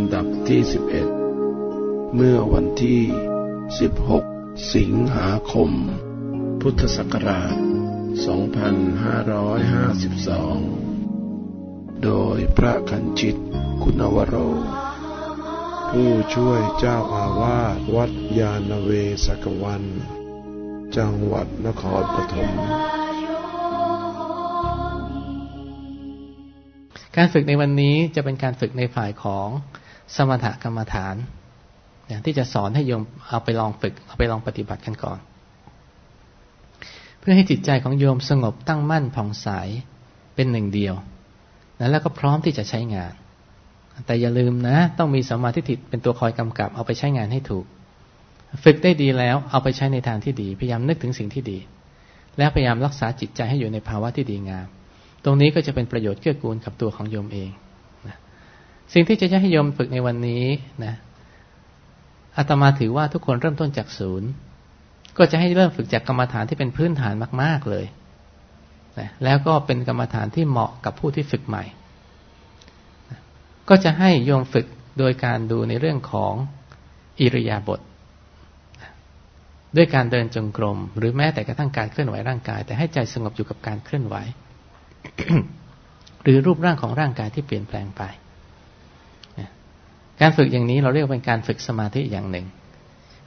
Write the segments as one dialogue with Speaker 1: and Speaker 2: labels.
Speaker 1: ำดับที่ 11 เมื่อวันที่ 16 สิงหาคม พุทธศักราช 2552 โดยพระคันชิต คุณวโร ผู้ช่วยเจ้าอาวาสวัดยาณเวศกวัน จังหวัดนครปฐม
Speaker 2: การฝึกในวันนี้จะเป็นการฝึกในฝ่ายของ สมถกรรมฐานอย่างที่จะสอนให้โยมเอาไปลองฝึก เอาไปลองปฏิบัติกันก่อน เพื่อให้จิตใจของโยมสงบตั้งมั่นผ่องใสเป็นหนึ่งเดียวแล้วก็พร้อมที่จะใช้งาน แต่อย่าลืมนะ ต้องมีสมาธิิเป็นตัวคอยกำกับ เอาไปใช้งานให้ถูก ฝึกได้ดีแล้ว เอาไปใช้ในทางที่ดี พยายามนึกถึงสิ่งที่ดี แล้วพยายามรักษาจิตใจให้อยู่ในภาวะที่ดีงาม ตรงนี้ก็จะเป็นประโยชน์เกื้อกูลกับตัวของโยมเอง สิ่งที่จะให้โยมฝึกในวันนี้นะอาตมาถือว่าทุกคนเริ่มต้นจากศูนย์ ก็จะให้เริ่มฝึกจากกรรมฐานที่เป็นพื้นฐานมาก ๆเลยนะแล้วก็เป็นกรรมฐานที่เหมาะกับผู้ที่ฝึกใหม่นะก็จะให้โยมฝึกโดยการดูในเรื่องของอิริยาบถด้วยการเดินจงกรม หรือแม้แต่กระทั่งการเคลื่อนไหวร่างกาย แต่ให้ใจสงบอยู่กับการเคลื่อนไหว หรือรูปร่างของร่างกายที่เปลี่ยนแปลงไป การฝึกอย่างนี้เราเรียกว่าเป็นการฝึกสมาธิอย่างหนึ่ง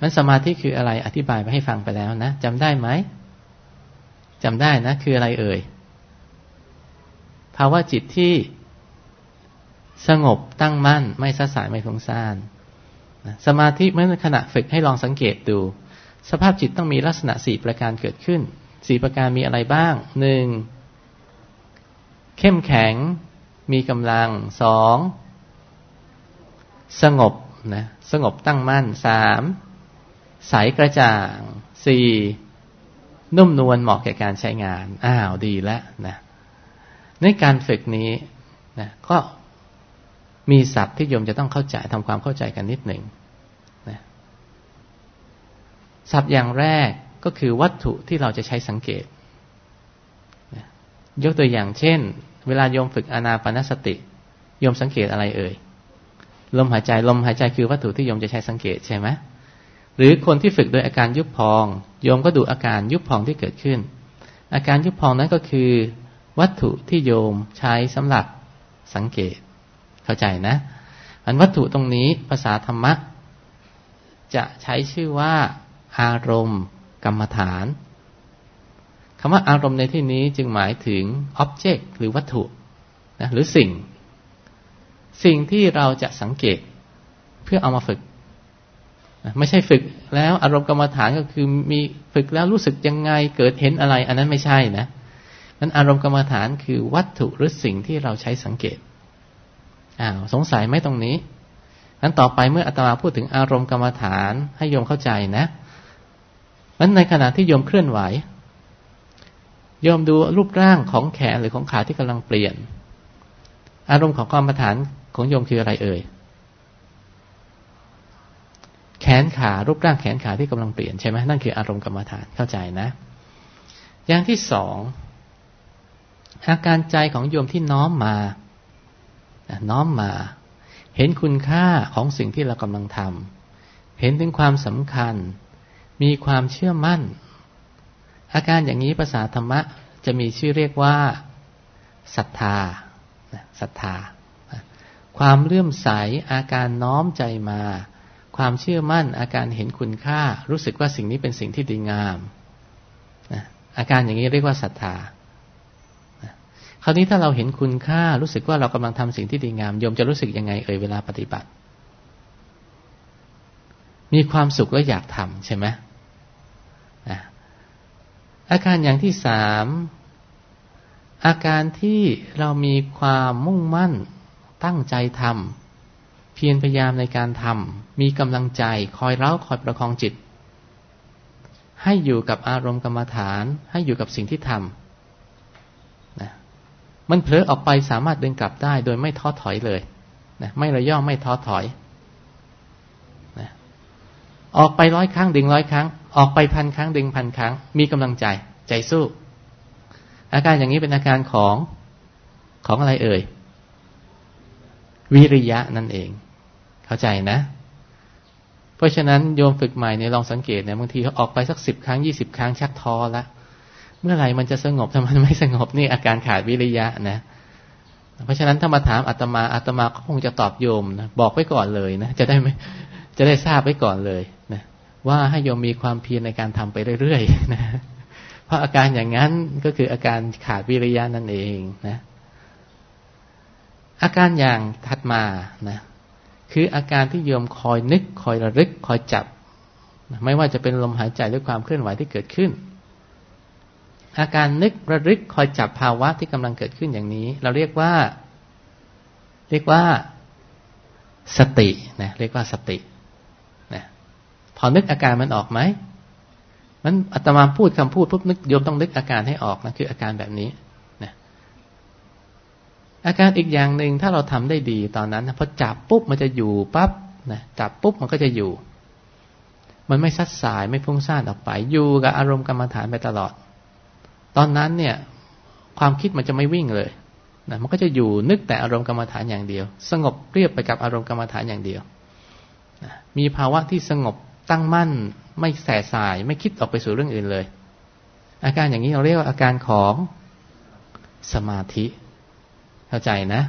Speaker 2: มันสมาธิคืออะไรอธิบายไปให้ฟังไปแล้วนะจำได้ไหมจำได้นะ คืออะไรเอ่ยภาวะจิตที่สงบตั้งมั่น ไม่สะสายไม่ฟุ้งซ่านสมาธิเมื่อขณะฝึกให้ลองสังเกตดู สภาพจิตต้องมีลักษณะสี่ประการเกิดขึ้นสี่ประการมีอะไรบ้างหนึ่งเข้มแข็ง มีกำลังสอง สงบนะสงบตั้งมั่นสามใสกระจ่างสี่นุ่มนวลเหมาะแก่การใช้งาน อ้าวดีแล้วนะในการฝึกนี้นะก็มีศัพท์ที่โยมจะต้องเข้าใจทำความเข้าใจกันนิดหนึ่งนะศัพท์อย่างแรกก็คือวัตถุที่เราจะใช้สังเกตนะยกตัวอย่างเช่น เวลาโยมฝึกอนาปนสติ โยมสังเกตอะไรเอ่ย ลมหายใจลมหายใจคือวัตถุที่โยมจะใช้สังเกตใช่ไหมหรือคนที่ฝึกโดยอาการยุบพองโยมก็ดูอาการยุบพองที่เกิดขึ้น อาการยุบพองนั้นก็คือ วัตถุที่โยมใช้สำหรับสังเกตเข้าใจนะอันวัตถุตรงนี้ภาษาธรรมะจะใช้ชื่อว่า อารมณ์ กรรมฐานคำว่าอารมณ์ในที่นี้จึงหมายถึง object หรือวัตถุนะหรือสิ่ง สิ่งที่เราจะสังเกตเพื่อเอามาฝึก ไม่ใช่ฝึกแล้วอารมณ์กรรมฐานก็คือมีฝึกแล้วรู้สึกยังไงเกิดเห็นอะไร อันนั้นไม่ใช่นะนั้นอารมณ์กรรมฐานคือวัตถุหรือสิ่งที่เราใช้สังเกตอ้าวสงสัยไหมตรงนี้นั้นต่อไปเมื่ออาตมาพูดถึงอารมณ์กรรมฐานให้โยมเข้าใจนะนั้นในขณะที่โยมเคลื่อนไหวโยมดูรูปร่างของแขนหรือของขาที่กำลังเปลี่ยน อารมณ์ของกรรมฐาน ของโยมคืออะไรเอ่ย แขนขารูปร่างแขนขาที่กำลังเปลี่ยนใช่ไหมนั่นคืออารมณ์กรรมฐานเข้าใจนะ อย่างที่สองอาการใจของโยมที่น้อมมา น้อมมา เห็นคุณค่าของสิ่งที่เรากำลังทำเห็นถึงความสำคัญ มีความเชื่อมั่น อาการอย่างนี้ภาษาธรรมะจะมีชื่อเรียกว่าศรัทธาศรัทธา ความเลื่อมใสอาการน้อมใจมา ความเชื่อมั่น อาการเห็นคุณค่า รู้สึกว่าสิ่งนี้เป็นสิ่งที่ดีงามอาการอย่างนี้เรียกว่าศรัทธาคราวนี้ถ้าเราเห็นคุณค่ารู้สึกว่าเรากำลังทำสิ่งที่ดีงามโยมจะรู้สึกยังไงเอ่ยเวลาปฏิบัติ มีความสุขและอยากทำใช่ไหมอาการอย่างที่สามอาการที่เรามีความมุ่งมั่น ตั้งใจทำเพียรพยายามในการทำมีกำลังใจคอยเล้าคอยประคองจิต ให้อยู่กับอารมณ์กรรมฐาน ให้อยู่กับสิ่งที่ทำนะมันเผลอออกไปสามารถเดินกลับได้ โดยไม่ท้อถอยเลยนะไม่ระย่อไม่ท้อถอยนะออกไปร้อยครั้งดึงร้อยครั้ง ออกไปพันครั้งดึงพันครั้ง มีกำลังใจใจสู้ อาการอย่างนี้เป็นอาการของของอะไรเอ่ย วิริยะนั่นเอง เข้าใจนะ เพราะฉะนั้นโยมฝึกใหม่เนี่ยลองสังเกตเนี่ยบางทีเขาออกไปสักสิบครั้งยี่สิบครั้งชักท้อละเมื่อไหร่มันจะสงบถ้ามันไม่สงบนี่อาการขาดวิริยะนะ เพราะฉะนั้นถ้ามาถามอาตมาอาตมาก็คงจะตอบโยมนะบอกไว้ก่อนเลยนะจะได้ไม่จะได้ทราบไว้ก่อนเลยนะว่าให้โยมมีความเพียรในการทำไปเรื่อยๆนะเพราะอาการอย่างนั้นก็คืออาการขาดวิริยะนั่นเองนะ อาการอย่างถัดมานะคืออาการที่โยมคอยนึกคอยระลึกคอยจับ ไม่ว่าจะเป็นลมหายใจหรือความเคลื่อนไหวที่เกิดขึ้น อาการนึกระลึกคอยจับภาวะที่กำลังเกิดขึ้นอย่างนี้ เราเรียกว่า เรียกว่าสตินะเรียกว่าสตินะพอนึกอาการมันออกไหมมันอาตมาพูดคำพูดปุ๊บนึกโยมต้องนึกอาการให้ออกนะคืออาการแบบนี้ อาการอีกอย่างหนึ่งถ้าเราทำได้ดีตอนนั้นพอจับปุ๊บมันจะอยู่ปั๊บนะจับปุ๊บมันก็จะอยู่ มันไม่ซัดสายไม่พุ่งซ่านออกไป อยู่กับอารมณ์กรรมฐานไปตลอด ตอนนั้นเนี่ย ความคิดมันจะไม่วิ่งเลยนะมันก็จะอยู่นึกแต่อารมณ์กรรมฐานอย่างเดียว สงบเรียบไปกับอารมณ์กรรมฐานอย่างเดียวนะมีภาวะที่สงบตั้งมั่น ไม่แสสาย ไม่คิดออกไปสู่เรื่องอื่นเลย อาการอย่างนี้เราเรียกว่าอาการของสมาธิ เข้าใจนะ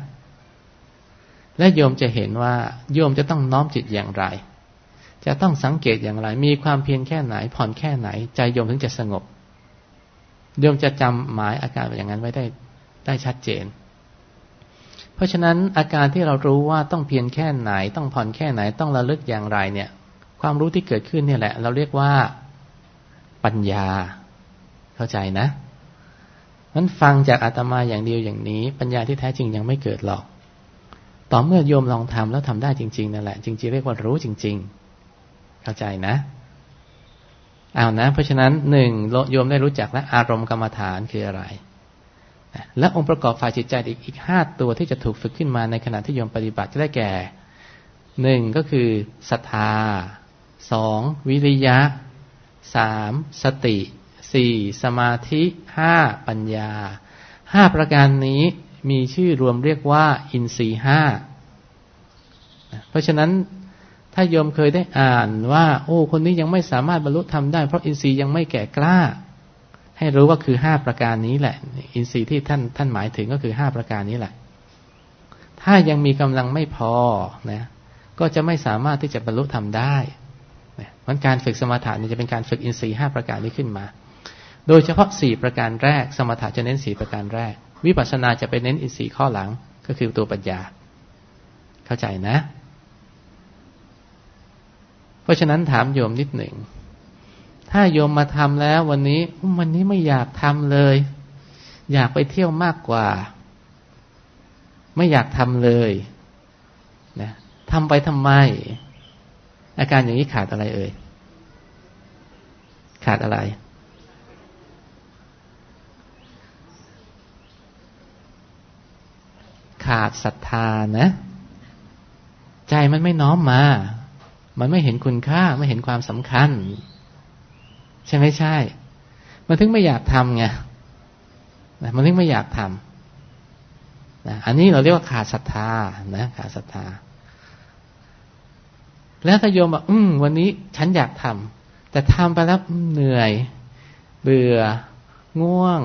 Speaker 2: และโยมจะเห็นว่า โยมจะต้องน้อมจิตอย่างไร จะต้องสังเกตอย่างไร มีความเพียรแค่ไหน ผ่อนแค่ไหน ใจโยมถึงจะสงบ โยมจะจำหมายอาการอย่างนั้นไว้ได้ได้ชัดเจน เพราะฉะนั้นอาการที่เรารู้ว่าต้องเพียรแค่ไหน ต้องผ่อนแค่ไหน ต้องระลึกอย่างไรเนี่ย ความรู้ที่เกิดขึ้นเนี่ยแหละ เราเรียกว่าปัญญา เข้าใจนะ มันฟังจากอาตมาอย่างเดียวอย่างนี้ ปัญญาที่แท้จริงยังไม่เกิดหรอก ต่อเมื่อโยมลองทำแล้วทำได้จริง ๆนั่นแหละจริงๆเรียกว่ารู้จริง ๆ เข้าใจนะเอานะ เพราะฉะนั้นหนึ่งโยมได้รู้จักและอารมณ์กรรมฐานคืออะไร และองค์ประกอบฝ่ายจิตใจอีกอีกห้าตัวที่จะถูกฝึกขึ้นมาในขณะที่โยมปฏิบัติจะได้แก่หนึ่งก็คือศรัทธาสองวิริยะสามสติ สี่สมาธิห้าปัญญาห้าประการนี้มีชื่อรวมเรียกว่า อินทรีห้าเพราะฉะนั้นถ้าโยมเคยได้อ่านว่า โอ้ คนนี้ยังไม่สามารถบรรลุธรรมได้ เพราะอินทรีย์ยังไม่แก่กล้า ให้รู้ว่าคือห้าประการนี้แหละ อินทรีย์ที่ท่านท่านหมายถึงก็คือห้าประการนี้แหละ ถ้ายังมีกำลังไม่พอนะก็จะไม่สามารถที่จะบรรลุธรรมได้มันการฝึกสมถะนี่จะเป็นการฝึกอินทรีย์ห้าประการนี้ขึ้นมา โดยเฉพาะสี่ประการแรก สมถะจะเน้นสี่ประการแรก วิปัสสนาจะไปเน้นอินทรีย์ข้อหลังก็คือตัวปัญญา เข้าใจนะ เพราะฉะนั้นถามโยมนิดหนึ่ง ถ้าโยมมาทำแล้ววันนี้วันนี้ไม่อยากทำเลย อยากไปเที่ยวมากกว่า ไม่อยากทำเลยนะทำไปทำไม อาการอย่างนี้ขาดอะไรเอ่ย ขาดอะไร ขาดศรัทธานะ ใจมันไม่น้อมมา มันไม่เห็นคุณค่าไม่เห็นความสำคัญ ใช่ไหมใช่ มันถึงไม่อยากทำไงมันถึงไม่อยากทำนะอันนี้เราเรียกว่าขาดศรัทธานะ ขาดศรัทธา แล้วถ้าโยมบอกอืมวันนี้ฉันอยากทำแต่ทำไปแล้วเหนื่อย เบื่อ ง่วง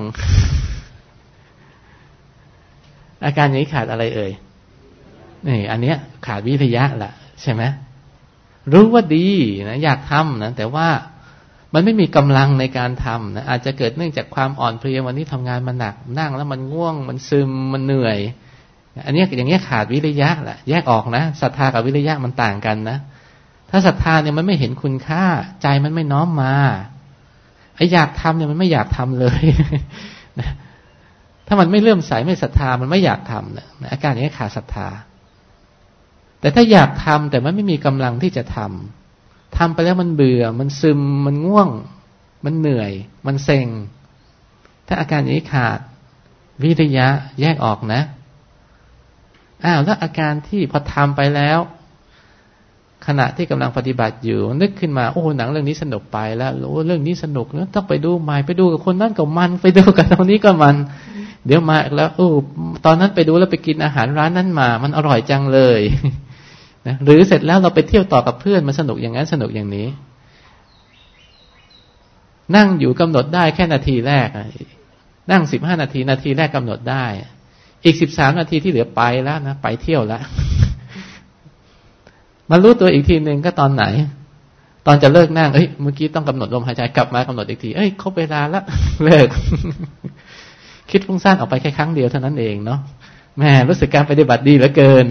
Speaker 2: อาการอย่างนี้ขาดอะไรเอ่ยนี่อันเนี้ย ขาดวิทยะละใช่ไหมรู้ว่าดีนะอยากทำนะแต่ว่ามันไม่มีกำลังในการทำนะอาจจะเกิดเนื่องจากความอ่อนเพลียวันนี้ทำงานมันหนักนั่งแล้วมันง่วง มันซึมมันเหนื่อย อันนี้อย่างเงี้ยขาดวิริยะแหละแยกออกนะศรัทธากับวิริยะมันต่างกันนะถ้าศรัทธาเนี่ยมันไม่เห็นคุณค่า ใจมันไม่น้อมมาไอ้อยากทำเนี่ยมันไม่อยากทำเลยนะ ถ้ามันไม่เลื่อมใสไม่ศรัทธามันไม่อยากทำนะอาการนี้ขาดศรัทธา แต่ถ้าอยากทำแต่มันไม่มีกำลังที่จะทำทำไปแล้วมันเบื่อ มันซึมมันง่วง มันเหนื่อย มันเซ็ง ถ้าอาการนี้ขาดวิทยะแยกออกนะอ้าวแล้วอาการที่พอทำไปแล้ว ขณะที่กำลังปฏิบัติอยู่ นึกขึ้นมาโอ้หนังเรื่องนี้สนุกไปแล้วโอ้เรื่องนี้สนุกแล้วต้องไปดูใหม่ไปดูกับคนนั้นกับมัน ไปดูกับตรงนี้ก็มัน เดี๋ยวมาแล้วโอ้ตอนนั้นไปดูแล้วไปกินอาหารร้านนั้นมา มันอร่อยจังเลยนะหรือเสร็จแล้วเราไปเที่ยวต่อกับเพื่อนมันสนุกอย่างนั้นสนุกอย่างนี้ นั่งอยู่กำหนดได้แค่นาทีแรกนั่งสิบห้านาทีนาทีแรกกำหนดได้ อีกสิบสามนาทีที่เหลือไปแล้วนะไปเที่ยวแล้ว มารู้ตัวอีกทีหนึ่งก็ตอนไหน ตอนจะเลิกนั่งเอ้ยเมื่อกี้ต้องกำหนดลมหายใจกลับมากำหนดอีกทีเอ้ยครบเวลาแล้วเลิก คิดฟุ้งซ่านออกไปแค่ครั้งเดียวเท่านั้นเองเนาะแม่รู้สึกการปฏิบัติดีเหลือเกิน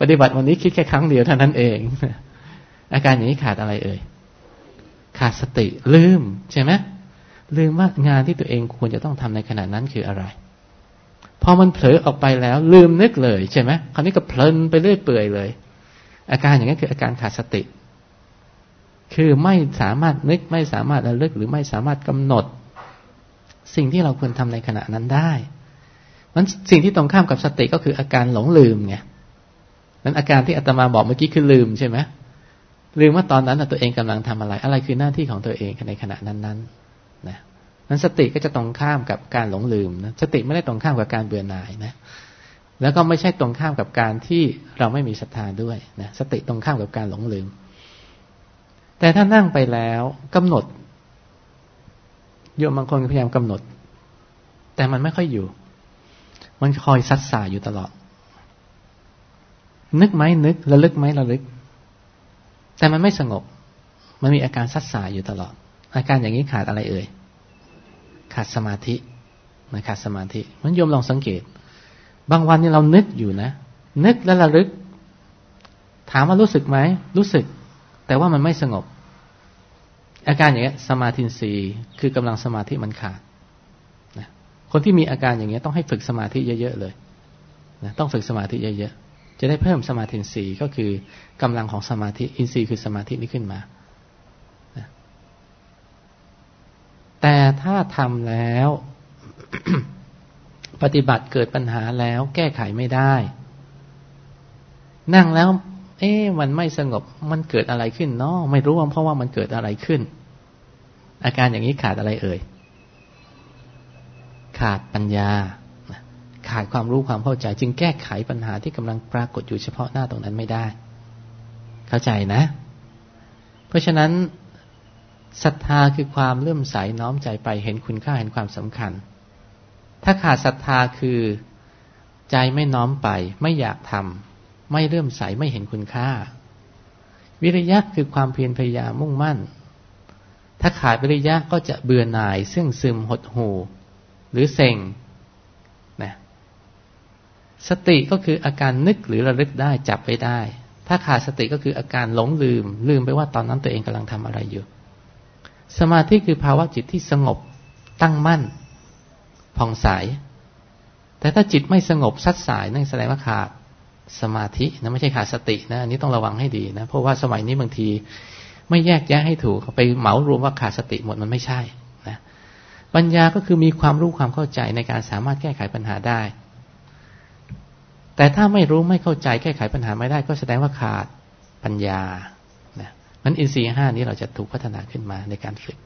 Speaker 2: ปฏิบัติวันนี้คิดแค่ครั้งเดียวเท่านั้นเอง อาการอย่างนี้ขาดอะไรเอ่ยขาดสติลืมใช่ไหมลืมว่างานที่ตัวเองควรจะต้องทำในขณะนั้นคืออะไร พอมันเผลอออกไปแล้ว ลืมนึกเลยใช่ไหมคราวนี้ก็เพลินไปเรื่อยเปื่อยเลย อาการอย่างนี้คืออาการขาดสติ คือไม่สามารถนึกไม่สามารถระลึกหรือไม่สามารถกำหนด สิ่งที่เราควรทำในขณะนั้นได้มันสิ่งที่ตรงข้ามกับสติก็คืออาการหลงลืมไงนั้นอาการที่อาตมาบอกเมื่อกี้คือลืมใช่ไหมลืมว่าตอนนั้นตัวเองกำลังทำอะไร อะไรคือหน้าที่ของตัวเองในขณะนั้นๆนะนั้นสติก็จะตรงข้ามกับการหลงลืมนะสติไม่ได้ตรงข้ามกับการเบื่อหน่ายนะ แล้วก็ไม่ใช่ตรงข้ามกับการที่เราไม่มีศรัทธาด้วยนะสติตรงข้ามกับการหลงลืม แต่ถ้านั่งไปแล้วกำหนดโยมบางคนพยายามกำหนด แต่มันไม่ค่อยอยู่ มันคอยซัดสายอยู่ตลอด นึกไหมนึกระลึกไหมระลึก แต่มันไม่สงบ มันมีอาการซัดสายอยู่ตลอด อาการอย่างนี้ขาดอะไรเอ่ยขาดสมาธินะขาดสมาธิมันโยมลองสังเกต บางวันนี่เรานึกอยู่นะ นึกแล้วระลึก ถามว่ารู้สึกไหม รู้สึก แต่ว่ามันไม่สงบ อาการอย่างนี้ย สมาธินีคือกำลังสมาธิมันขาดคนที่มีอาการอย่างเงี้ยต้องให้ฝึกสมาธิเยอะๆเลยนะต้องฝึกสมาธิเยอะๆ จะได้เพิ่มสมาธิสีก็คือกำลังของสมาธิ อินทรีย์คือสมาธินี้ขึ้นมาแต่ถ้าทำแล้ว ปฏิบัติเกิดปัญหาแล้วแก้ไขไม่ได้ นั่งแล้ว เอ๊ะมันไม่สงบมันเกิดอะไรขึ้นเนาะไม่รู้ว่าเพราะว่ามันเกิดอะไรขึ้น อาการอย่างนี้ขาดอะไรเอ่ย ขาดปัญญา ขาดความรู้ความเข้าใจ จึงแก้ไขปัญหาที่กำลังปรากฏอยู่เฉพาะหน้าตรงนั้นไม่ได้ เข้าใจนะ เพราะฉะนั้นศรัทธาคือความเลื่อมใสน้อมใจไปเห็นคุณค่าเห็นความสำคัญ ถ้าขาดศรัทธาคือใจไม่น้อมไป ไม่อยากทำไม่เลื่มใสไม่เห็นคุณค่า วิริยะคือความเพียรพยายามมุ่งมั่น ถ้าขาดวิริยะก็จะเบื่อหน่ายซึ่งซึมหดหูหรือเซ็งนะสติก็คืออาการนึกหรือระลึกได้จับไปได้ ถ้าขาดสติก็คืออาการหลงลืม ลืมไปว่าตอนนั้นตัวเองกำลังทำอะไรอยู่ สมาธิคือภาวะจิตที่สงบตั้งมั่น ผ่องใส แต่ถ้าจิตไม่สงบซัดสายนั่นแสดงว่าขาดสมาธินะไม่ใช่ขาดสตินะอันนี้ต้องระวังให้ดีนะ เพราะว่าสมัยนี้บางทีไม่แยกแยะให้ถูกไปเหมารวมว่าขาดสติหมดมันไม่ใช่นะปัญญาก็คือมีความรู้ความเข้าใจในการสามารถแก้ไขปัญหาได้ แต่ถ้าไม่รู้ไม่เข้าใจแก้ไขปัญหาไม่ได้ ก็แสดงว่าขาดปัญญานะมันอินทรีย์ห้านี้เราจะถูกพัฒนาขึ้นมาในการฝึก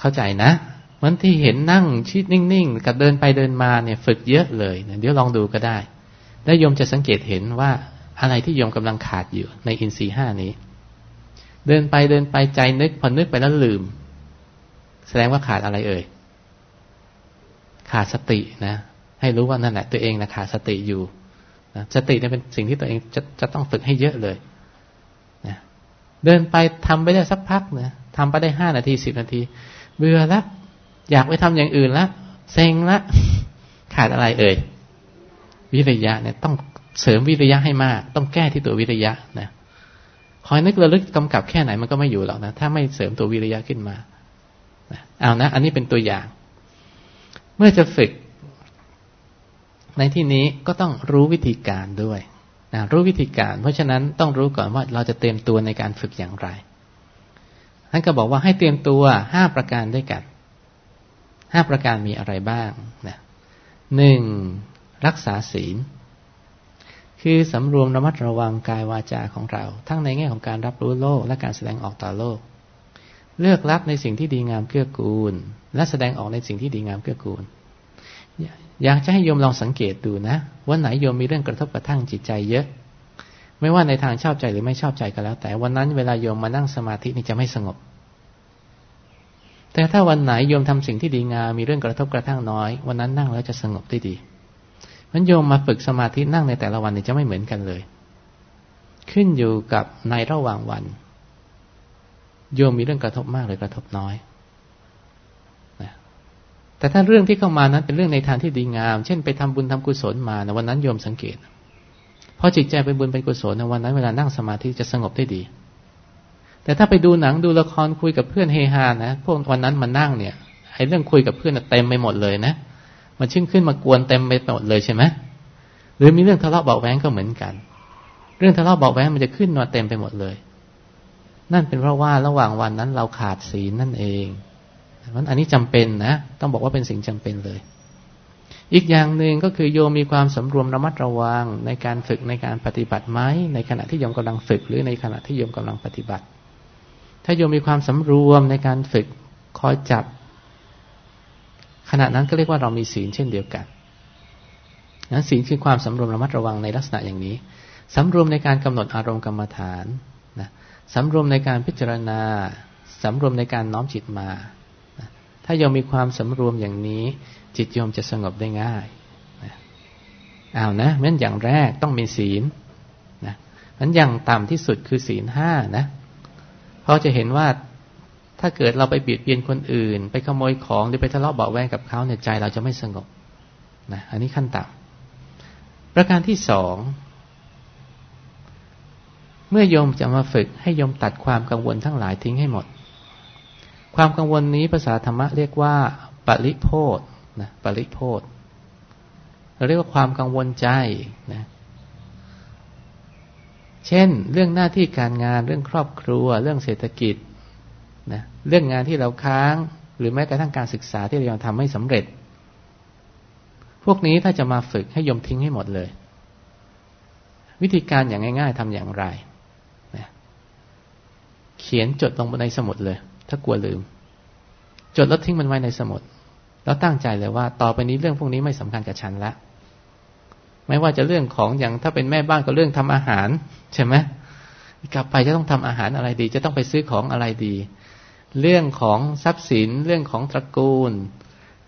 Speaker 2: เข้าใจนะ มันที่เห็นนั่งชิดนิ่งๆ กับเดินไปเดินมาเนี่ย ฝึกเยอะเลยเดี๋ยวลองดูก็ได้ แล้วโยมจะสังเกตเห็นว่าอะไรที่โยมกำลังขาดอยู่ในอินทรีย์ห้านี้ เดินไปเดินไปใจนึกพอนึกไปแล้วลืม แสดงว่าขาดอะไรเอ่ย ขาดสตินะ ให้รู้ว่านั่นแหละตัวเองนะขาดสติอยู่นะสติเนี่ยเป็นสิ่งที่ตัวเองจะจะต้องฝึกให้เยอะเลยนะเดินไปทำไปได้สักพักนะทำไปได้ห้านาทีสิบนาที เบื่อและ อยากไปทำอย่างอื่นละเซ็งละขาดอะไรเอ่ยวิริยะเนี่ยต้องเสริมวิริยะให้มาก ต้องแก้ที่ตัววิริยะนะคอยนึกระลึกกำกับแค่ไหนมันก็ไม่อยู่หรอกนะถ้าไม่เสริมตัววิริยะขึ้นมาเอานะ อันนี้เป็นตัวอย่าง เมื่อจะฝึก ในที่นี้ก็ต้องรู้วิธีการด้วยนะรู้วิธีการ เพราะฉะนั้นต้องรู้ก่อนว่าเราจะเตรียมตัวในการฝึกอย่างไรท่านก็บอกว่าให้เตรียมตัวห้าประการด้วยกัน ห้าประการมีอะไรบ้างนะหนึ่งรักษาศีล คือสำรวมระมัดระวังกายวาจาของเรา ทั้งในแง่ของการรับรู้โลกและการแสดงออกต่อโลก เลือกรับในสิ่งที่ดีงามเกื้อกูล และแสดงออกในสิ่งที่ดีงามเกื้อกูล อยากจะให้โยมลองสังเกตดูนะวันไหนโยมมีเรื่องกระทบกระทั่งจิตใจเยอะ ไม่ว่าในทางชอบใจหรือไม่ชอบใจก็แล้ว แต่วันนั้นเวลาโยมมานั่งสมาธินี่จะไม่สงบ แต่ถ้าวันไหนโยมทำสิ่งที่ดีงามมีเรื่องกระทบกระทั่งน้อย วันนั้นนั่งแล้วจะสงบได้ดีมันโยมมาฝึกสมาธินั่งในแต่ละวันนี่จะไม่เหมือนกันเลย ขึ้นอยู่กับในระหว่างวัน โยมมีเรื่องกระทบมากหรือกระทบน้อยแต่ถ้าเรื่องที่เข้ามานั้นเป็นเรื่องในทางที่ดีงาม เช่นไปทำบุญทำกุศลมาในวันนั้นโยมสังเกตพอจิตใจเป็นบุญเป็นกุศลในวันนั้นเวลานั่งสมาธิจะสงบได้ดี แต่ถ้าไปดูหนังดูละครคุยกับเพื่อนเฮฮานะพวกวันนั้นมานั่งเนี่ยไอ้เรื่องคุยกับเพื่อนเต็มไปหมดเลยนะมันชึ่งขึ้นมากวนเต็มไปหมดเลยใช่ไหมหรือมีเรื่องทะเลาะเบาแหวงก็เหมือนกัน เรื่องทะเลาะเบาแหวงมันจะขึ้นมาเต็มไปหมดเลย นั่นเป็นเพราะว่าระหว่างวันนั้นเราขาดศีลนั่นเองมันอันนี้จำเป็นนะต้องบอกว่าเป็นสิ่งจำเป็นเลย อีกอย่างหนึ่งก็คือโยมมีความสำรวมระมัดระวังในการฝึกในการปฏิบัติไหมในขณะที่โยมกำลังฝึกหรือในขณะที่โยมกำลังปฏิบัติ ถ้าโยมมีความสำรวมในการฝึกคอยจับ ขณะนั้นก็เรียกว่าเรามีศีลเช่นเดียวกันนั้นศีลคือความสำรวมระมัดระวังในลักษณะอย่างนี้สำรวมในการกำหนดอารมณ์กรรมฐานนะสำรวมในการพิจารณาสำรวมในการน้อมจิตมา ถ้าโยมมีความสำรวมอย่างนี้ จิตโยมจะสงบได้ง่ายเอานะงั้นอย่างแรกต้องมีศีลนะงั้นอย่างต่ำที่สุดคือศีลห้านะ เพราะจะเห็นว่าถ้าเกิดเราไปเบียดเบียนคนอื่น ไปขโมยของหรือไปทะเลาะเบาแวงกับเขาเนี่ยใจเราจะไม่สงบนะอันนี้ขั้นต่ำประการที่สองเมื่อโยมจะมาฝึกให้โยมตัดความกังวลทั้งหลายทิ้งให้หมด ความกังวลนี้ภาษาธรรมะเรียกว่าปริโพธนะปริโพธเราเรียกว่าความกังวลใจนะ เช่น เรื่องหน้าที่การงานเรื่องครอบครัว เรื่องเศรษฐกิจนะเรื่องงานที่เราค้าง หรือแม้กระทั่งการศึกษาที่เรายังทำไม่สำเร็จ พวกนี้ถ้าจะมาฝึกให้ยมทิ้งให้หมดเลย วิธีการอย่างง่าย ๆทำอย่างไรนะเขียนจดลงบนในสมุดเลย ถ้ากลัวลืม จดแล้วทิ้งมันไว้ในสมุด แล้วตั้งใจเลยว่า ต่อไปนี้เรื่องพวกนี้ไม่สำคัญกับฉันละ ไม่ว่าจะเรื่องของอย่างถ้าเป็นแม่บ้านก็เรื่องทำอาหารใช่ไหมกลับไปจะต้องทำอาหารอะไรดี จะต้องไปซื้อของอะไรดี เรื่องของทรัพย์สิน เรื่องของตระกูล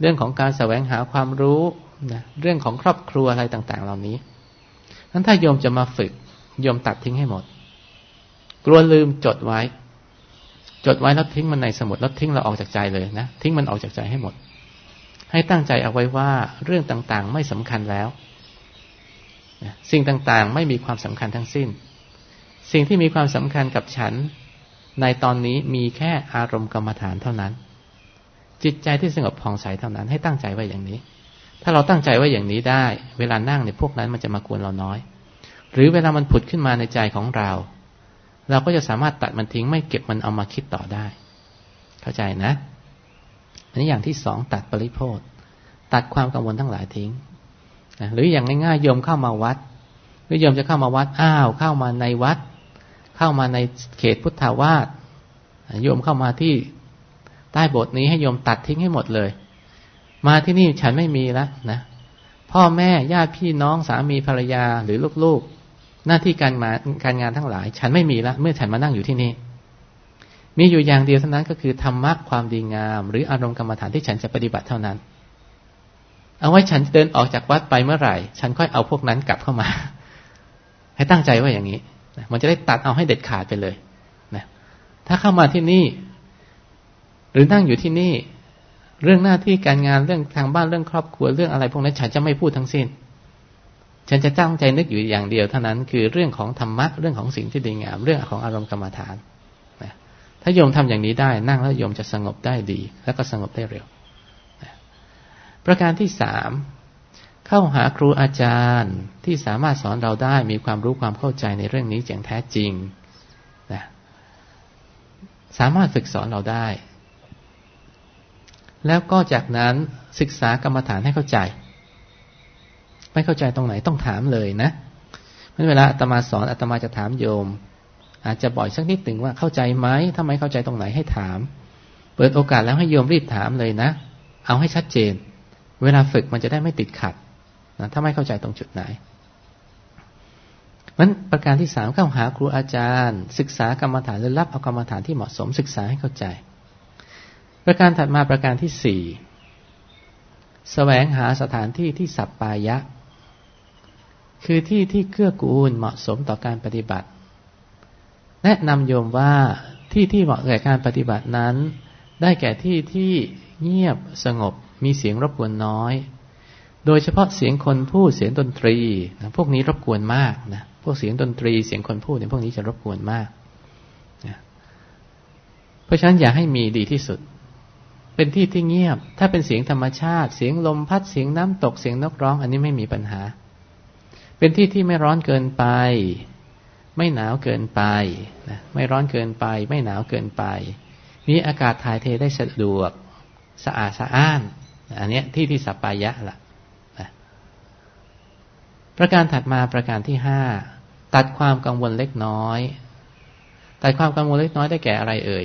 Speaker 2: เรื่องของการแสวงหาความรู้นะเรื่องของครอบครัวอะไรต่าง ๆ เหล่านี้นั้นถ้าโยมจะมาฝึกโยมตัดทิ้งให้หมด กลัวลืมจดไว้ จดไว้แล้วทิ้งมันในสมุดแล้วทิ้งเราออกจากใจเลยนะทิ้งมันออกจากใจให้หมด ให้ตั้งใจเอาไว้ว่าเรื่องต่างๆ ไม่สำคัญแล้ว สิ่งต่างๆ ไม่มีความสำคัญทั้งสิ้น สิ่งที่มีความสำคัญกับฉัน ในตอนนี้มีแค่อารมณ์กรรมฐานเท่านั้น จิตใจที่สงบผ่องใสเท่านั้น ให้ตั้งใจไว้อย่างนี้ ถ้าเราตั้งใจไว้อย่างนี้ได้ เวลานั่งเนี่ยพวกนั้นมันจะมากวนเราน้อย หรือเวลามันผุดขึ้นมาในใจของเรา เราก็จะสามารถตัดมันทิ้งไม่เก็บมันเอามาคิดต่อได้ เข้าใจนะอันนี้อย่างที่สองตัดปริโพธตัดความกังวลทั้งหลายทิ้ง นะหรืออย่างง่ายๆโยมเข้ามาวัดหรือโยมจะเข้ามาวัดอ้าว เข้ามาในวัด เข้ามาในเขตพุทธาวาสโยมเข้ามาที่ใต้บสถ์นี้ให้โยมตัดทิ้งให้หมดเลย มาที่นี่ฉันไม่มีแล้วนะพ่อแม่ญาติพี่น้องสามีภรรยาหรือลูกๆ หน้าที่การมาการงานทั้งหลาย ฉันไม่มีละเมื่อฉันมานั่งอยู่ที่นี่ มีอยู่อย่างเดียวเท่านั้นก็คือธรรมะความดีงาม หรืออารมณ์กรรมฐานที่ฉันจะปฏิบัติเท่านั้น เอาไว้ฉันเดินออกจากวัดไปเมื่อไหร่ ฉันค่อยเอาพวกนั้นกลับเข้ามา ให้ตั้งใจว่าอย่างนี้มันจะได้ตัดเอาให้เด็ดขาดไปเลยนะถ้าเข้ามาที่นี่ หรือนั่งอยู่ที่นี่ เรื่องหน้าที่การงานเรื่องทางบ้านเรื่องครอบครัวเรื่องอะไร พวกนั้นฉันจะไม่พูดทั้งสิ้น ฉันจะตั้งใจนึกอยู่อย่างเดียวเท่านั้น คือเรื่องของธรรมะเรื่องของสิ่งที่ดีงาม เรื่องของอารมณ์กรรมฐานนะถ้าโยมทำอย่างนี้ได้ นั่งแล้วโยมจะสงบได้ดี แล้วก็สงบได้เร็ว ประการที่สามเข้าหาครูอาจารย์ที่สามารถสอนเราได้มีความรู้ความเข้าใจในเรื่องนี้อย่างแท้จริงนะสามารถฝึกสอนเราได้ แล้วก็จากนั้นศึกษากรรมฐานให้เข้าใจ ไม่เข้าใจตรงไหนต้องถามเลยนะเมื่อเวลาอาตมาสอนอาตมาจะถามโยม อาจจะบ่อยสักนิดหนึ่งว่าเข้าใจไหมถ้าไม่เข้าใจตรงไหนให้ถาม เปิดโอกาสแล้วให้โยมรีบถามเลยนะ เอาให้ชัดเจน เวลาฝึกมันจะได้ไม่ติดขัดนะถ้าไม่เข้าใจตรงจุดไหนมันประการที่สามเข้าหาครูอาจารย์ ศึกษากรรมฐานหรือรับเอากรรมฐานที่เหมาะสมศึกษาให้เข้าใจ ประการถัดมาประการที่สี่แสวงหาสถานที่ที่สัปปายะ คือที่ที่เกื้อกูลเหมาะสมต่อการปฏิบัติ แนะนำโยมว่าที่ที่เหมาะแก่การปฏิบัตินั้น ได้แก่ที่ที่เงียบสงบ มีเสียงรบกวนน้อย โดยเฉพาะเสียงคนพูดเสียงดนตรีนะพวกนี้รบกวนมากนะพวกเสียงดนตรีเสียงคนพูดเนี่ยพวกนี้จะรบกวนมากนะเพราะฉะนั้นอย่าให้มีดีที่สุด เป็นที่ที่เงียบ ถ้าเป็นเสียงธรรมชาติ เสียงลมพัดเสียงน้ำตกเสียงนกร้อง อันนี้ไม่มีปัญหา เป็นที่ที่ไม่ร้อนเกินไป ไม่หนาวเกินไปนะไม่ร้อนเกินไป ไม่หนาวเกินไปมีอากาศถ่ายเทได้สะดวก สะอาดสะอ้าน อันนี้ที่ที่สัปปายะละ่ะประการถัดมาประการที่ห้าตัดความกังวลเล็กน้อย ตัดความกังวลเล็กน้อยได้แก่อะไรเอ่ย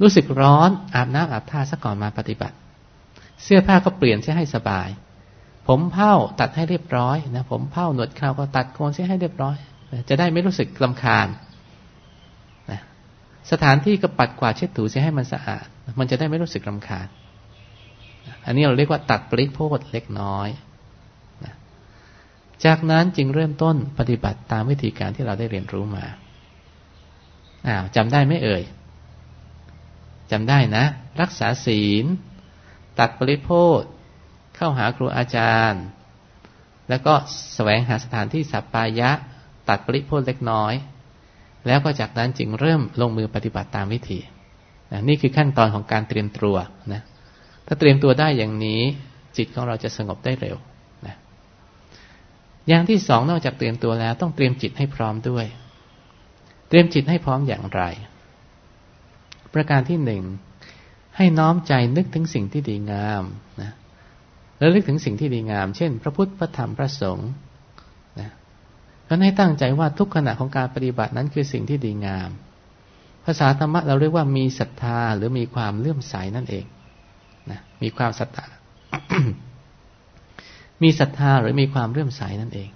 Speaker 2: รู้สึกร้อนอาบน้ำอาบท่าซะก่อนมาปฏิบัติ เสื้อผ้าก็เปลี่ยนเสียให้สบาย ผมเผ้าตัดให้เรียบร้อยนะผมเผ้าหนวดเคราก็ตัดโคนเสียให้เรียบร้อย จะได้ไม่รู้สึกลำคาญนสถานที่ก็ปัดกวาดเช็ดถูเสียให้มันสะอาด มันจะได้ไม่รู้สึกลำคาญ อันนี้เราเรียกว่าตัดปริโภคเล็กน้อยจากนั้นจึงเริ่มต้นปฏิบัติตามวิธีการที่เราได้เรียนรู้มาอ้าวจำได้ไหมเอ่ยจำได้นะ รักษาศีล ตัดปริโภคเข้าหาครูอาจารย์ แล้วก็แสวงหาสถานที่สัปปายะ ตัดปริโภคเล็กน้อย แล้วก็จากนั้นจึงเริ่มลงมือปฏิบัติตามวิธีนี่คือขั้นตอนของการเตรียมตัวนะ ถ้าเตรียมตัวได้อย่างนี้ จิตของเราจะสงบได้เร็วนะอย่างที่สองนอกจากเตรียมตัวแล้ว ต้องเตรียมจิตให้พร้อมด้วย เตรียมจิตให้พร้อมอย่างไร ประการที่หนึ่งให้น้อมใจนึกถึงสิ่งที่ดีงามนะแล้วนึกถึงสิ่งที่ดีงาม เช่น พระพุทธพระธรรมพระสงฆ์นะก็ให้ตั้งใจว่าทุกขณะของการปฏิบัตินั้นคือสิ่งที่ดีงาม ภาษาธรรมะเราเรียกว่ามีศรัทธาหรือมีความเลื่อมใสนั่นเอง นะมีความศรัทธามีศรัทธาหรือมีความเรื่อมใสนั่นเอง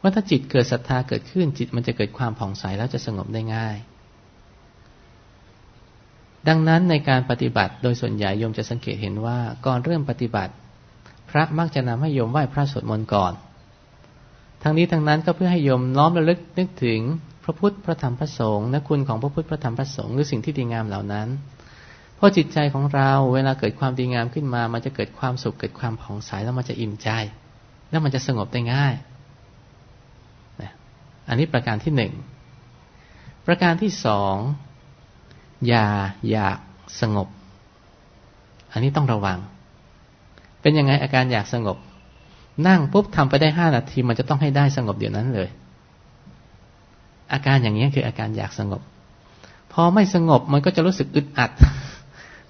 Speaker 2: ว่าถ้าจิตเกิดศรัทธาเกิดขึ้นจิตมันจะเกิดความผ่องใสแล้วจะสงบได้ง่าย ดังนั้นในการปฏิบัติโดยส่วนใหญ่โยมจะสังเกตเห็นว่าก่อนเริ่มปฏิบัติ พระมักจะนำให้โยมไหว้พระสวดมนต์ก่อน ทั้งนี้ทั้งนั้นก็เพื่อให้โยมน้อมระลึกนึกถึงพระพุทธพระธรรมพระสงฆ์และคุณของพระพุทธพระธรรมพระสงฆ์หรือสิ่งที่ดีงามเหล่านั้น พราะจิตใจของเราเวลาเกิดความดีงามขึ้นมา มันจะเกิดความสุขเกิดความผ่องใสแล้วมันจะอิ่มใจ แล้วมันจะสงบได้ง่ายนะอันนี้ประการที่หนึ่งประการที่สองอย่าอยากสงบ อันนี้ต้องระวัง เป็นยังไงอาการอยากสงบ นั่งปุ๊บทำไปได้ห้านาทีมันจะต้องให้ได้สงบเดี๋ยวนั้นเลย อาการอย่างนี้คืออาการอยากสงบ พอไม่สงบมันก็จะรู้สึกอึดอัด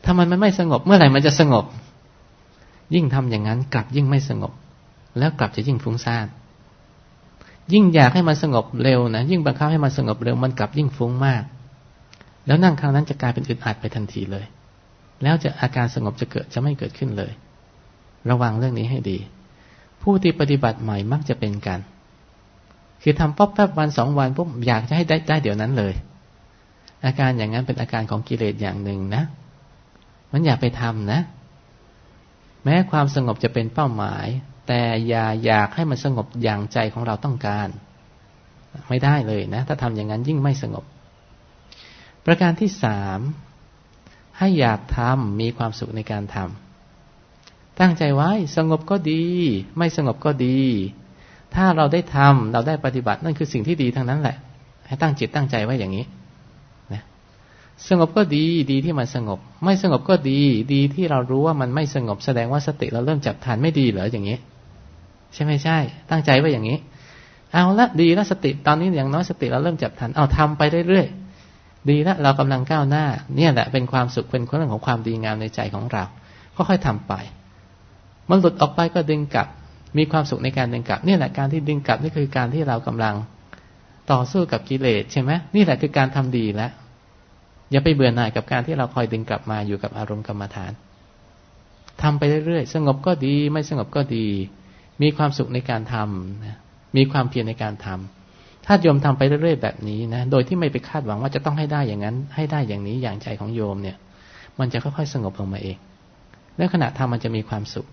Speaker 2: ถ้ามันไม่สงบ เมื่อไหร่มันจะสงบ ยิ่งทำอย่างนั้น กลับยิ่งไม่สงบ แล้วกลับจะยิ่งฟุ้งซ่านยิ่งอยากให้มันสงบเร็วนะยิ่งบังคับให้มันสงบเร็วมันกลับยิ่งฟุ้งมาก แล้วนั่งครั้งนั้นจะกลายเป็นอึดอัดไปทันทีเลย แล้วจะอาการสงบจะเกิดจะไม่เกิดขึ้นเลย ระวังเรื่องนี้ให้ดี ผู้ที่ปฏิบัติใหม่มักจะเป็นกัน คือทำป๊อบแป๊บวันสองวันปุ๊บอยากจะให้ได้ได้เดี๋ยวนั้นเลย อาการอย่างนั้นเป็นอาการของกิเลสอย่างหนึ่งนะ มันอย่าไปทำนะ แม้ความสงบจะเป็นเป้าหมาย แต่อย่าอยากให้มันสงบอย่างใจของเราต้องการ ไม่ได้เลยนะ ถ้าทำอย่างนั้นยิ่งไม่สงบ ประการที่สามให้อยากทำมีความสุขในการทำตั้งใจไว้สงบก็ดี ไม่สงบก็ดี ถ้าเราได้ทำเราได้ปฏิบัตินั่นคือสิ่งที่ดีทั้งนั้นแหละ ให้ตั้งจิตตั้งใจไว้อย่างนี้ สงบก็ดีดีที่มันสงบ ไม่สงบก็ดี ดีที่เรารู้ว่ามันไม่สงบแสดงว่าสติเราเริ่มจับทานไม่ดีเหรออย่างนี้ ใช่ไหมใช่ ตั้งใจไว้อย่างนี้ เอาละดีล้วสติตอนนี้อย่างน้อยสติเราเริ่มจับทานเอาทำไปเรื่อยๆดีล้วเรากำลังก้าวหน้า เนี่ยแหละเป็นความสุขเป็นเรื่องของความดีงามในใจของเราค่อยๆทำไป มันหลุดออกไปก็ดึงกลับ มีความสุขในการดึงกลับนี่แหละการที่ดึงกลับนี่คือการที่เรากำลังต่อสู้กับกิเลสใช่ไหมนี่แหละคือการทำดีแล้ว อย่าไปเบื่อหน่ายกับการที่เราคอยดึงกลับมาอยู่กับอารมณ์กรรมฐานทำไปเรื่อยๆ สงบก็ดี ไม่สงบก็ดี มีความสุขในการทำนะมีความเพียรในการทำถ้าโยมทำไปเรื่อยๆ แบบนี้นะ โดยที่ไม่ไปคาดหวังว่าจะต้องให้ได้อย่างนั้น ให้ได้อย่างนี้อย่างใจของโยมเนี่ย มันจะค่อยๆ สงบลงมาเอง และขณะทำมันจะมีความสุข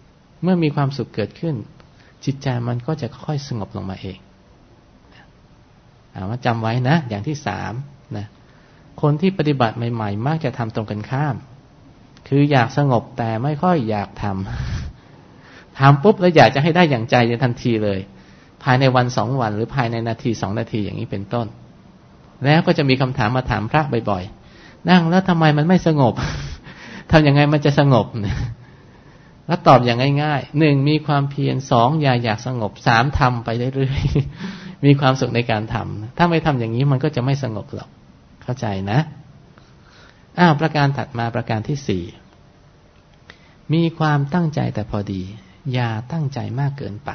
Speaker 2: เมื่อมีความสุขเกิดขึ้น จิตใจมันก็จะค่อยสงบลงมาเองเอาว่าจำไว้นะ อย่างที่สามนะ คนที่ปฏิบัติใหม่ ๆ มักจะทำตรงกันข้าม คืออยากสงบแต่ไม่ค่อยอยากทำทำปุ๊บแล้วอยากจะให้ได้อย่างใจในทันทีเลย ภายในวันสองวัน หรือภายในนาทีสองนาทีอย่างนี้เป็นต้น แล้วก็จะมีคำถามมาถามพระบ่อยๆ นั่งแล้วทำไมมันไม่สงบทำยังไงมันจะสงบเนี่ยแล้วตอบอย่างง่ายๆหนึ่งมีความเพียรสองอย่าอยากสงบสามทำไปเรื่อยๆมีความสุขในการทำถ้าไม่ทำอย่างนี้มันก็จะไม่สงบหรอก เข้าใจนะอ้าวประการถัดมาประการที่สี่มีความตั้งใจแต่พอดี อย่าตั้งใจมากเกินไป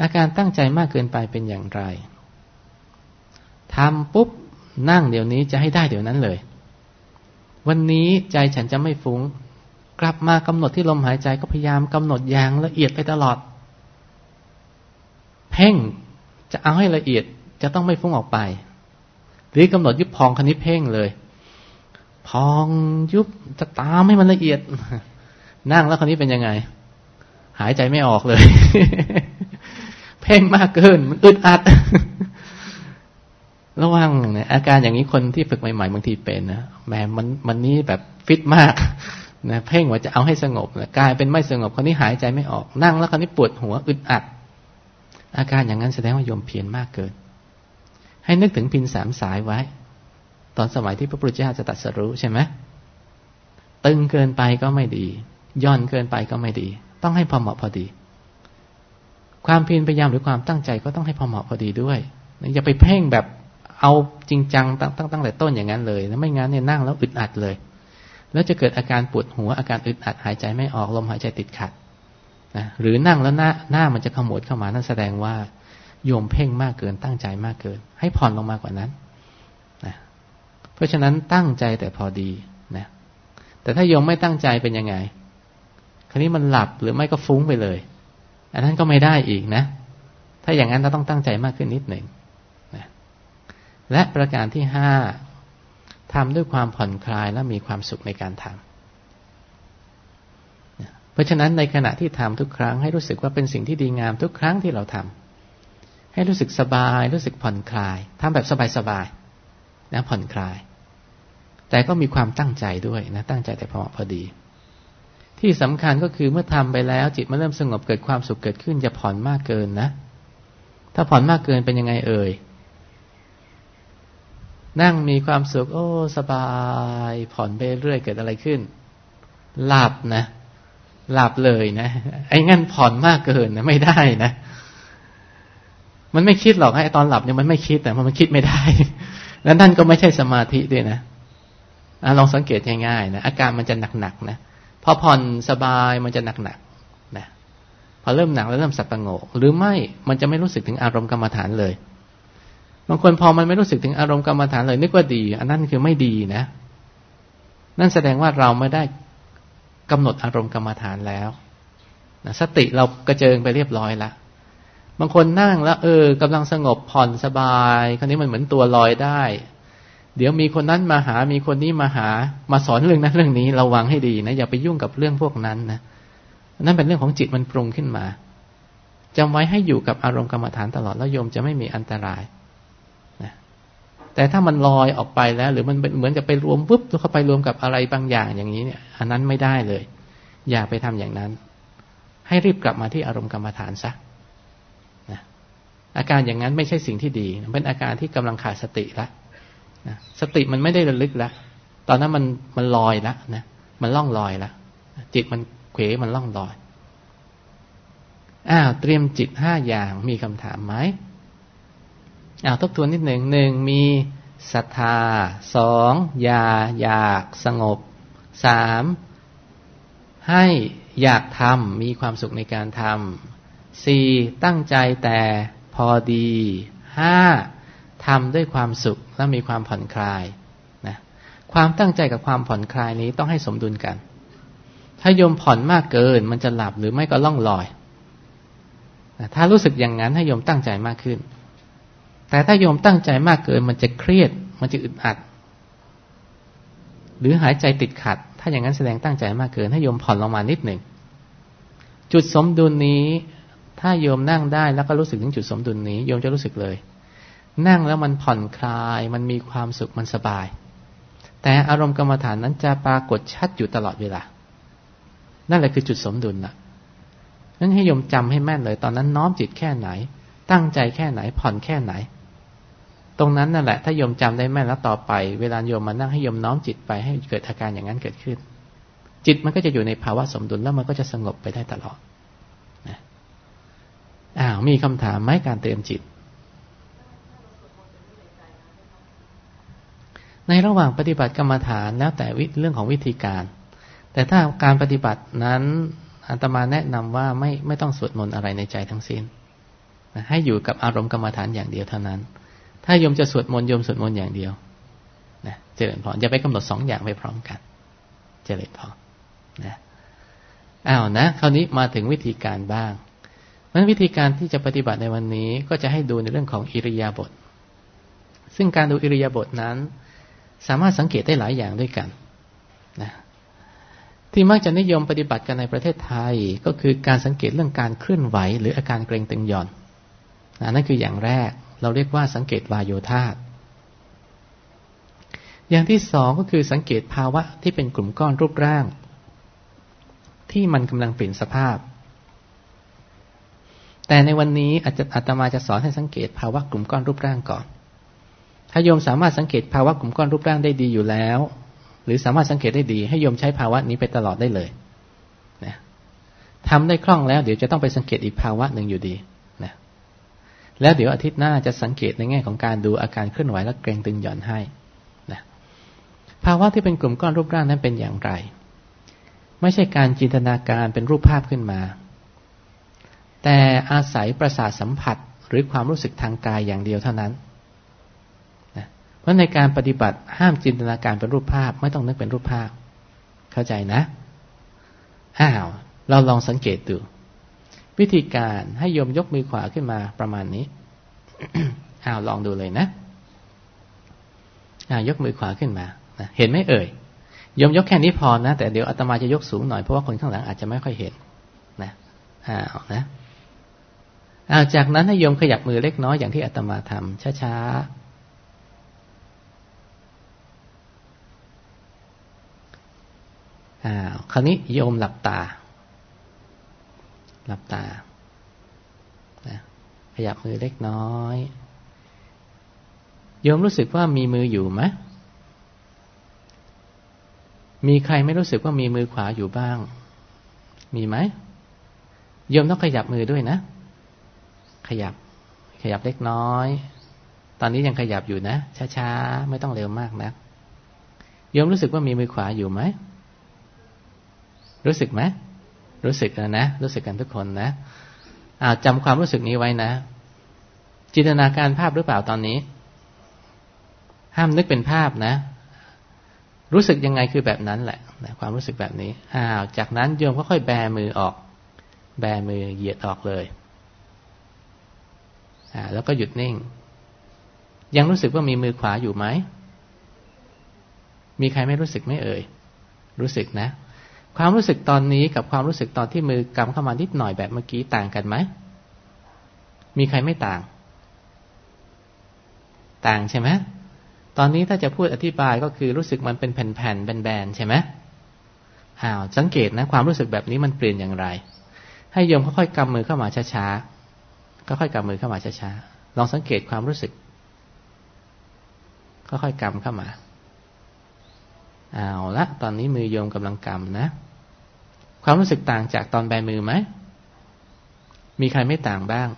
Speaker 2: อาการตั้งใจมากเกินไปเป็นอย่างไรทำปุ๊บนั่งเดี๋ยวนี้จะให้ได้เดี๋ยวนั้นเลย วันนี้ใจฉันจะไม่ฟุง้ง กลับมากำหนดที่ลมหายใจก็พยายามกำหนดอย่างละเอียดไปตลอด เพ่งจะเอาให้ละเอียดจะต้องไม่ฟุ้งออกไป หรือกำหนดยุบพองคันนี้เพ่งเลย พองยุบจะตามให้มันละเอียด นั่งแล้วคันนี้เป็นยังไง หายใจไม่ออกเลย เพ่งมากเกิน มันอึดอัด ระวังเนี่ยอาการอย่างนี้คนที่ฝึกใหม่ๆบางทีเป็นนะแหมมันมันนี้แบบฟิตมากนะเพ่งว่าจะเอาให้สงบนะกลายเป็นไม่สงบคนนี้หายใจไม่ออกนั่งแล้วคนนี้ปวดหัวอึดอัด อาการอย่างนั้นแสดงว่าโยมเพียรมากเกิน ให้นึกถึงพินสามสายไว้ ตอนสมัยที่พระพุทธเจ้าจะตัดสรู้ใช่ไหมตึงเกินไปก็ไม่ดี ย่อนเกินไปก็ไม่ดี ต้องให้พอเหมาะพอดี ความเพียรพยายามหรือความตั้งใจก็ต้องให้พอเหมาะพอดีด้วยอย่าไปเพ่งแบบเอาจริงจังตั้งตั้งแต่ต้นอย่างนั้นเลยนะไม่งั้นเนี่ยนั่งแล้วอึดอัดเลย แล้วจะเกิดอาการปวดหัวอาการอึดอัดหายใจไม่ออกลมหายใจติดขัดนะหรือนั่งแล้วหน้าหน้ามันจะขมวดเข้ามานั่นแสดงว่า โยมเพ่งมากเกิน ตั้งใจมากเกิน ให้ผ่อนลงมากกว่านั้นนะเพราะฉะนั้นตั้งใจแต่พอดีนะแต่ถ้าโยมไม่ตั้งใจเป็นยังไง คราวนี้มันหลับหรือไม่ก็ฟุ้งไปเลย อันนั้นก็ไม่ได้อีกนะ ถ้าอย่างนั้นเราต้องตั้งใจมากขึ้นนิดหนึ่งนะและประการที่ห้าทำด้วยความผ่อนคลายและมีความสุขในการทำเพราะฉะนั้นในขณะที่ทำทุกครั้งให้รู้สึกว่าเป็นสิ่งที่ดีงามทุกครั้งที่เราทำ ให้รู้สึกสบาย รู้สึกผ่อนคลายทำแบบสบายๆนะผ่อนคลาย แต่ก็มีความตั้งใจด้วยนะตั้งใจแต่พอพอดี ที่สำคัญก็คือเมื่อทำไปแล้ว จิตมันเริ่มสงบเกิดความสุขเกิดขึ้นอย่าผ่อนมากเกินนะ ถ้าผ่อนมากเกินเป็นยังไงเอ่ยนั่งมีความสุขโอ้ สบาย ผ่อนไปเรื่อยเกิดอะไรขึ้น หลับนะ หลับเลยนะ ไอ้งั้นผ่อนมากเกินนะไม่ได้นะ มันไม่คิดหรอกไอ้ตอนหลับเนี่ยมันไม่คิดแต่มันคิดไม่ได้ แล้วนั่นก็ไม่ใช่สมาธิด้วยนะลองสังเกตง่ายๆนะอาการมันจะหนักๆนะพอผ่อนสบายมันจะหนักๆนะพอเริ่มหนักแล้วเริ่มสับประงกหรือไม่มันจะไม่รู้สึกถึงอารมณ์กรรมฐานเลยบางคนพอมันไม่รู้สึกถึงอารมณ์กรรมฐานเลยนึกว่าดี อันนั้นคือไม่ดีนะ นั่นแสดงว่าเราไม่ได้กำหนดอารมณ์กรรมฐานแล้วนะสติเรากระเจิงไปเรียบร้อยละ บางคนนั่งแล้ว เออกำลังสงบผ่อนสบาย คราวนี้มันเหมือนตัวลอยได้ เดี๋ยวมีคนนั้นมาหา มีคนนี้มาหา มาสอนเรื่องนั้นเรื่องนี้ระวังให้ดีนะอย่าไปยุ่งกับเรื่องพวกนั้นนะนั่นเป็นเรื่องของจิตมันปรุงขึ้นมาจำไว้ให้อยู่กับอารมณ์กรรมฐานตลอดแล้วโยมจะไม่มีอันตรายแต่ถ้ามันลอยออกไปแล้ว หรือมันเหมือนจะไปรวมปุ๊บเข้าไปรวมกับอะไรบางอย่างอย่างนี้เนี่ย อันนั้นไม่ได้เลย อย่าไปทำอย่างนั้น ให้รีบกลับมาที่อารมณ์กรรมฐานซะ อาการอย่างนั้นไม่ใช่สิ่งที่ดี เป็นอาการที่กำลังขาดสติละนะสติมันไม่ได้ระลึกละตอนนั้นมันมันลอยละนะมันล่องลอยละจิตมันเขวมันล่องลอยอ้าวเตรียมจิตห้าอย่างมีคำถามไหมเอาวทบทวนนิดหนึ่งหนึ่งมีศรัทธาสองอยาอยากสงบสามให้อยากทำมีความสุขในการทำสี่ตั้งใจแต่ พอดีห้าทำด้วยความสุขและมีความผ่อนคลายนะความตั้งใจกับความผ่อนคลายนี้ต้องให้สมดุลกัน ถ้าโยมผ่อนมากเกิน มันจะหลับหรือไม่ก็ล่องลอยถ้ารู้สึกอย่างนั้นให้โยมตั้งใจมากขึ้น แต่ถ้าโยมตั้งใจมากเกิน มันจะเครียด มันจะอึดอัด หรือหายใจติดขัด ถ้าอย่างนั้นแสดงตั้งใจมากเกิน ให้โยมผ่อนลงมานิดหนึ่งจุดสมดุลนี้ ถ้าโยมนั่งได้แล้วก็รู้สึกถึงจุดสมดุลนี้โยมจะรู้สึกเลย นั่งแล้วมันผ่อนคลาย มันมีความสุขมันสบาย แต่อารมณ์กรรมฐานนั้นจะปรากฏชัดอยู่ตลอดเวลา นั่นแหละคือจุดสมดุลนะนั้นให้โยมจำให้แม่นเลย ตอนนั้นน้อมจิตแค่ไหน ตั้งใจแค่ไหนผ่อนแค่ไหน ตรงนั้นนั่นแหละ ถ้าโยมจำได้แม่นแล้วต่อไป เวลาโยมมานั่งให้โยมน้อมจิตไปให้เกิดอาการอย่างนั้นเกิดขึ้น จิตมันก็จะอยู่ในภาวะสมดุลแล้วมันก็จะสงบไปได้ตลอด อ้าวมีคำถามไหมการเตรียมจิต ในระหว่างปฏิบัติกรรมฐานแล้วแต่วิเรื่องของวิธีการ แต่ถ้าการปฏิบัตินั้นอาตมาแนะนำว่าไม่ไม่ต้องสวดมนต์อะไรในใจทั้งสิ้นให้อยู่กับอารมณ์กรรมฐานอย่างเดียวเท่านั้น ถ้าโยมจะสวดมนต์โยมสวดมนต์อย่างเดียวนะเจริญพรอย่าไปกำหนดสองอย่างไปพร้อมกัน เจริญพรนะอ้าวนะ คราวนี้มาถึงวิธีการบ้าง นั้นวิธีการที่จะปฏิบัติในวันนี้ก็จะให้ดูในเรื่องของอิริยาบถซึ่งการดูอิริยาบถนั้น สามารถสังเกตได้หลายอย่างด้วยกันนะที่มักจะนิยมปฏิบัติกันในประเทศไทยก็คือการสังเกตเรื่องการเคลื่อนไหว หรืออาการเกร็งตึงหย่อนนั่นคืออย่างแรกเราเรียกว่าสังเกตวายโยธาอย่างที่สองก็คือสังเกตภาวะที่เป็นกลุ่มก้อนรูปร่าง ที่มันกำลังเปลี่ยนสภาพ แต่ในวันนี้อาจจะอาตมาจะสอนให้สังเกตภาวะกลุ่มก้อนรูปร่างก่อน ถ้าโยมสามารถสังเกตภาวะกลุ่มก้อนรูปร่างได้ดีอยู่แล้ว หรือสามารถสังเกตได้ดี ให้โยมใช้ภาวะนี้ไปตลอดได้เลยนะทำได้คล่องแล้ว เดี๋ยวจะต้องไปสังเกตอีกภาวะหนึ่งอยู่ดีนะแล้วเดี๋ยวอาทิตย์หน้าจะสังเกตในแง่ของการดูอาการเคลื่อนไหวและเกรงตึงหย่อนให้นะภาวะที่เป็นกลุ่มก้อนรูปร่างนั้นเป็นอย่างไร ไม่ใช่การจินตนาการเป็นรูปภาพขึ้นมา แต่อาศัยประสาทสัมผัสหรือความรู้สึกทางกายอย่างเดียวเท่านั้นเพราะในการปฏิบัติห้ามจินตนาการเป็นรูปภาพ ไม่ต้องนึกเป็นรูปภาพ เข้าใจนะอ้าวเราลองสังเกตดู วิธีการให้โยมยกมือขวาขึ้นมาประมาณนี้อ้าวลองดูเลยนะอ้าวยกมือขวาขึ้นมาเห็นไหมเอ่ยโยมยกแค่นี้พอนะ แต่เดี๋ยวอาตมาจะยกสูงหน่อยเพราะว่าคนข้างหลังอาจจะไม่ค่อยเห็นนะอ้าวนะ อาจากนั้นให้โยมขยับมือเล็กน้อยอย่างที่อาตมาทำช้าๆอ้าวคราวนี้โยมหลับตา หลับตานะขยับมือเล็กน้อย โยมรู้สึกว่ามีมืออยู่ไหมมีใครไม่รู้สึกว่ามีมือขวาอยู่บ้าง มีไหมโยมต้องขยับมือด้วยนะ ขยับ ขยับเล็กน้อย ตอนนี้ยังขยับอยู่นะช้าๆไม่ต้องเร็วมากนะโยมรู้สึกว่ามีมือขวาอยู่ไหมรู้สึกไหมรู้สึกนะ รู้สึกกันทุกคนนะอาจำความรู้สึกนี้ไว้นะ จินตนาการภาพหรือเปล่าตอนนี้ ห้ามนึกเป็นภาพนะ รู้สึกยังไงคือแบบนั้นแหละนะความรู้สึกแบบนี้อ้าวจากนั้นโยมก็ค่อยแบมือออก แบมือเหยียดออกเลย แล้วก็หยุดนิ่ง ยังรู้สึกว่ามีมือขวาอยู่ไหม มีใครไม่รู้สึกไม่เอ่ย รู้สึกนะ ความรู้สึกตอนนี้กับความรู้สึกตอนที่มือกำเข้ามานิดหน่อยแบบเมื่อกี้ต่างกันไหม มีใครไม่ต่าง ต่างใช่ไหมตอนนี้ถ้าจะพูดอธิบายก็คือรู้สึกมันเป็นแผ่นๆ แบนๆ ใช่ไหมอ้าว สังเกตนะ ความรู้สึกแบบนี้มันเปลี่ยนอย่างไร ให้โยมค่อยๆกำมือเข้ามาช้าๆ ค่อยๆกำมือเข้ามาช้าๆลองสังเกตความรู้สึก ค่อยๆกำเข้ามาเอาละตอนนี้มือโยมกำลังกำนะ ความรู้สึกต่างจากตอนแบมือไหมมีใครไม่ต่างบ้าง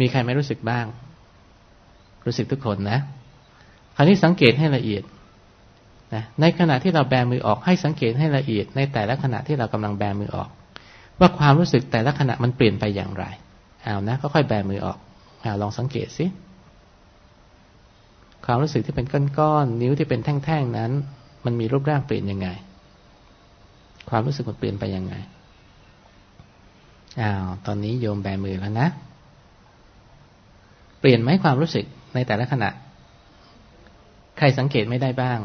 Speaker 2: มีใครไม่รู้สึกบ้าง รู้สึกทุกคนนะ คราวนี้สังเกตให้ละเอียดนะในขณะที่เราแบมือออกให้สังเกตให้ละเอียด ในแต่ละขณะที่เรากำลังแบมือออก ว่าความรู้สึกแต่ละขณะมันเปลี่ยนไปอย่างไร เอานะก็ค่อยแบมือออกเอาลองสังเกตสิความรู้สึกที่เป็นก้อนๆนิ้วที่เป็นแท่งๆนั้น มันมีรูปร่างเปลี่ยนยังไง ความรู้สึกมันเปลี่ยนไปยังไงอ้าวตอนนี้โยมแบมือแล้วนะ เปลี่ยนไหมความรู้สึกในแต่ละขณะ ใครสังเกตไม่ได้บ้าง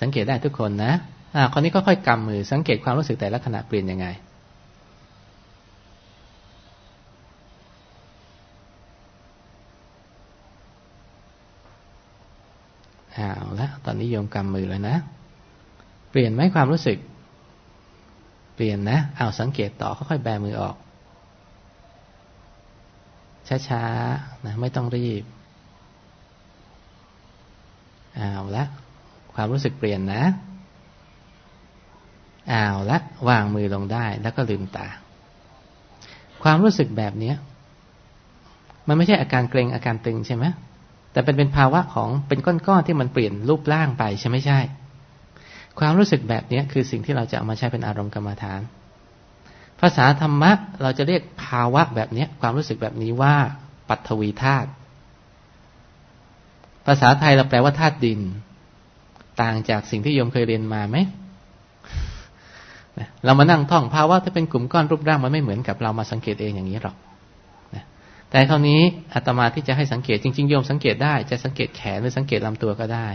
Speaker 2: สังเกตได้ทุกคนนะอ่าคนนี้ก็ค่อยกำมือ สังเกตความรู้สึกแต่ละขณะเปลี่ยนยังไง อาและตอนนี้โยมกำมือแล้วนะ เปลี่ยนไหมความรู้สึก เปลี่ยนนะเอาสังเกตต่อค่อยๆแบมือออก ช้าๆนะไม่ต้องรีบเอาละความรู้สึกเปลี่ยนนะเอาละวางมือลงได้แล้วก็ลืมตา ความรู้สึกแบบนี้มันไม่ใช่อาการเกรงอาการตึงใช่ไหม แต่เป็นเป็นภาวะของเป็นก้อนๆที่มันเปลี่ยนรูปร่างไปใช่ไม่ใช่ ความรู้สึกแบบนี้คือสิ่งที่เราจะเอามาใช้เป็นอารมณ์กรรมฐาน ภาษาธรรมะเราจะเรียกภาวะแบบนี้ความรู้สึกแบบนี้ว่า ปัทวีธาตุภาษาไทยเราแปลว่าธาตุดิน ต่างจากสิ่งที่โยมเคยเรียนมาไหมเรามานั่งท่องภาวะถ้าเป็นกลุ่มก้อนรูปร่างมันไม่เหมือนกับเรามาสังเกตเองอย่างนี้หรอก แต่คราวนี้อาตมาที่จะให้สังเกตจริงๆโยมสังเกตได้จะสังเกตแขนหรือสังเกตลำตัวก็ได้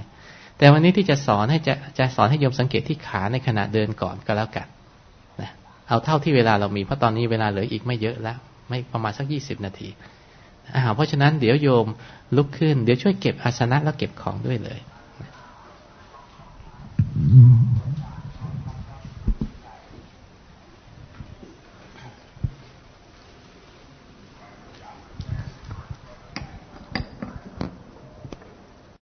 Speaker 2: แต่วันนี้ที่จะสอนให้จะจะสอนให้โยมสังเกตที่ขาในขณะเดินก่อนก็แล้วกันนะเอาเท่าที่เวลาเรามีเพราะตอนนี้เวลาเหลืออีกไม่เยอะแล้ว ไม่ประมาณสักยี่สิบนาทีอาหาเพราะฉะนั้นเดี๋ยวโยมลุกขึ้น เดี๋ยวช่วยเก็บอาสนะแล้วเก็บของด้วยเลย